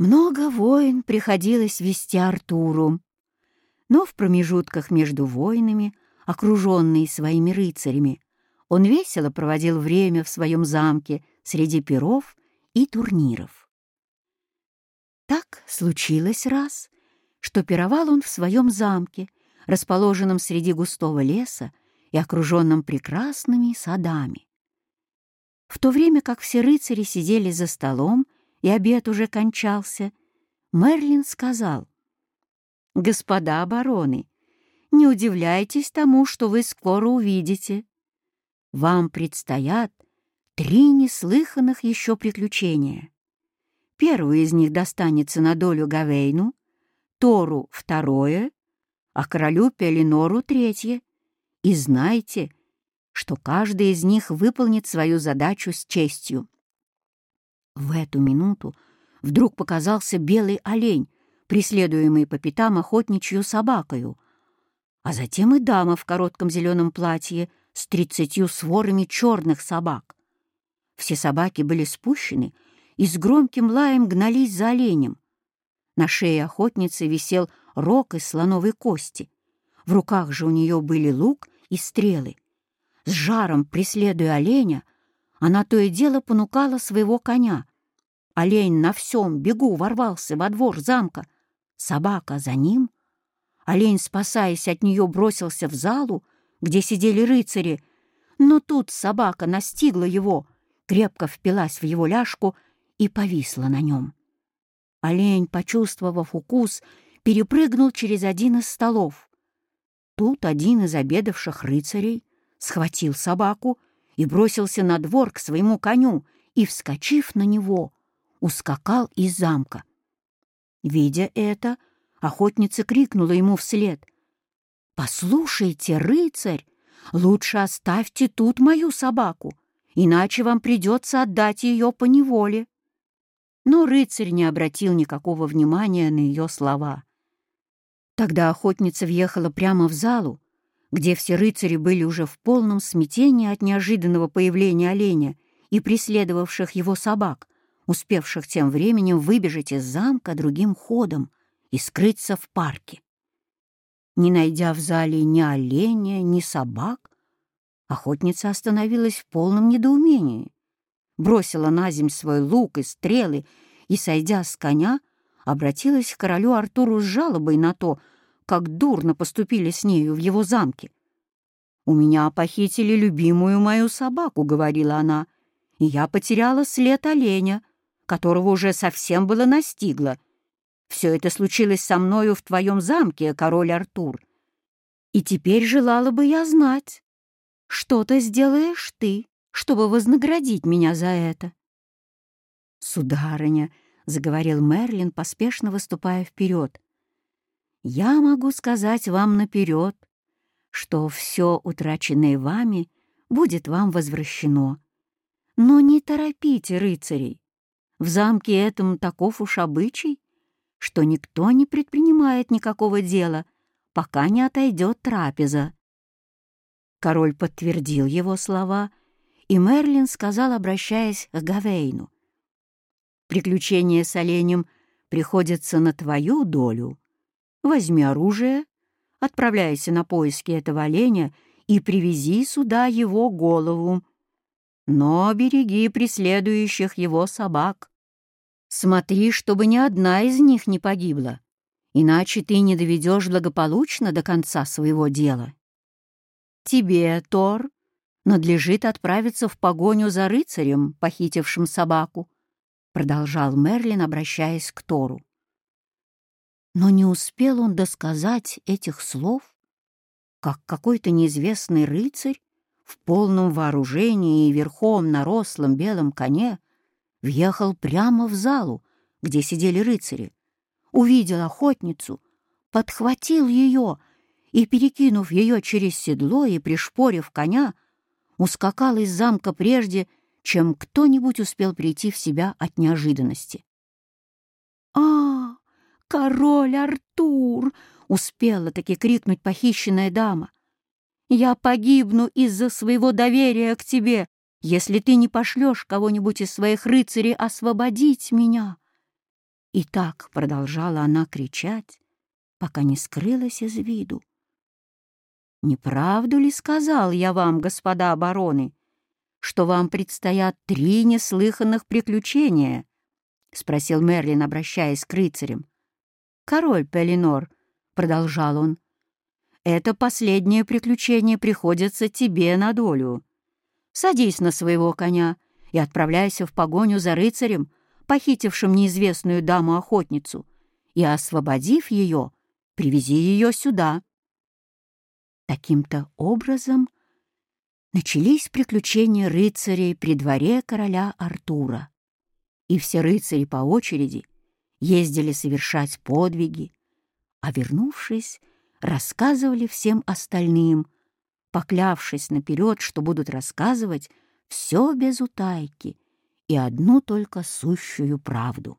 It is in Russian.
Много войн приходилось вести Артуру, но в промежутках между войнами, окруженный своими рыцарями, он весело проводил время в своем замке среди перов и турниров. Так случилось раз, что пировал он в своем замке, расположенном среди густого леса и окруженном прекрасными садами. В то время как все рыцари сидели за столом, и обед уже кончался, Мерлин сказал, «Господа бароны, не удивляйтесь тому, что вы скоро увидите. Вам предстоят три неслыханных еще приключения. Первое из них достанется на долю Гавейну, Тору — второе, а королю Пелинору — третье. И знайте, что каждый из них выполнит свою задачу с честью. В эту минуту вдруг показался белый олень, преследуемый по пятам охотничью собакою, а затем и дама в коротком зеленом платье с тридцатью сворами черных собак. Все собаки были спущены и с громким лаем гнались за оленем. На шее охотницы висел рог из слоновой кости. В руках же у нее были лук и стрелы. С жаром преследуя оленя, она то и дело понукала своего коня. Олень на всем бегу ворвался во двор замка. Собака за ним. Олень, спасаясь от нее, бросился в залу, где сидели рыцари. Но тут собака настигла его, крепко впилась в его ляжку и повисла на нем. Олень, почувствовав укус, перепрыгнул через один из столов. Тут один из обедавших рыцарей схватил собаку и бросился на двор к своему коню и, вскочив на него, ускакал из замка. Видя это, охотница крикнула ему вслед. «Послушайте, рыцарь, лучше оставьте тут мою собаку, иначе вам придется отдать ее по неволе». Но рыцарь не обратил никакого внимания на ее слова. Тогда охотница въехала прямо в залу, где все рыцари были уже в полном смятении от неожиданного появления оленя и преследовавших его собак, успевших тем временем выбежать из замка другим ходом и скрыться в парке. Не найдя в зале ни оленя, ни собак, охотница остановилась в полном недоумении, бросила на земь свой лук и стрелы и, сойдя с коня, обратилась к королю Артуру с жалобой на то, как дурно поступили с нею в его замке. «У меня похитили любимую мою собаку», — говорила она, «и я потеряла след оленя, которого уже совсем было настигло. Все это случилось со мною в твоем замке, король Артур. И теперь желала бы я знать, что-то сделаешь ты, чтобы вознаградить меня за это». «Сударыня», — заговорил Мерлин, поспешно выступая вперед, я могу сказать вам наперед, что все утраченное вами будет вам возвращено. Но не торопите рыцарей. В замке этом таков уж обычай, что никто не предпринимает никакого дела, пока не отойдет трапеза. Король подтвердил его слова, и Мерлин сказал, обращаясь к Гавейну, «Приключение с оленем приходится на твою долю, Возьми оружие, отправляйся на поиски этого оленя и привези сюда его голову. Но береги преследующих его собак. Смотри, чтобы ни одна из них не погибла, иначе ты не доведешь благополучно до конца своего дела. Тебе, Тор, надлежит отправиться в погоню за рыцарем, похитившим собаку, продолжал Мерлин, обращаясь к Тору. Но не успел он досказать этих слов, как какой-то неизвестный рыцарь в полном вооружении и верхом на рослом белом коне въехал прямо в залу, где сидели рыцари, увидел охотницу, подхватил ее и, перекинув ее через седло и пришпорив коня, ускакал из замка прежде, чем кто-нибудь успел прийти в себя от неожиданности. «А, «Король Артур!» — успела таки крикнуть похищенная дама. «Я погибну из-за своего доверия к тебе, если ты не пошлешь кого-нибудь из своих рыцарей освободить меня!» И так продолжала она кричать, пока не скрылась из виду. «Не правду ли сказал я вам, господа обороны, что вам предстоят три неслыханных приключения?» — спросил Мерлин, обращаясь к рыцарям. «Король Пелинор», — продолжал он, — «это последнее приключение приходится тебе на долю. Садись на своего коня и отправляйся в погоню за рыцарем, похитившим неизвестную даму-охотницу, и, освободив ее, привези ее сюда». Таким-то образом начались приключения рыцарей при дворе короля Артура. И все рыцари по очереди ездили совершать подвиги, а, вернувшись, рассказывали всем остальным, поклявшись наперед, что будут рассказывать все без утайки и одну только сущую правду.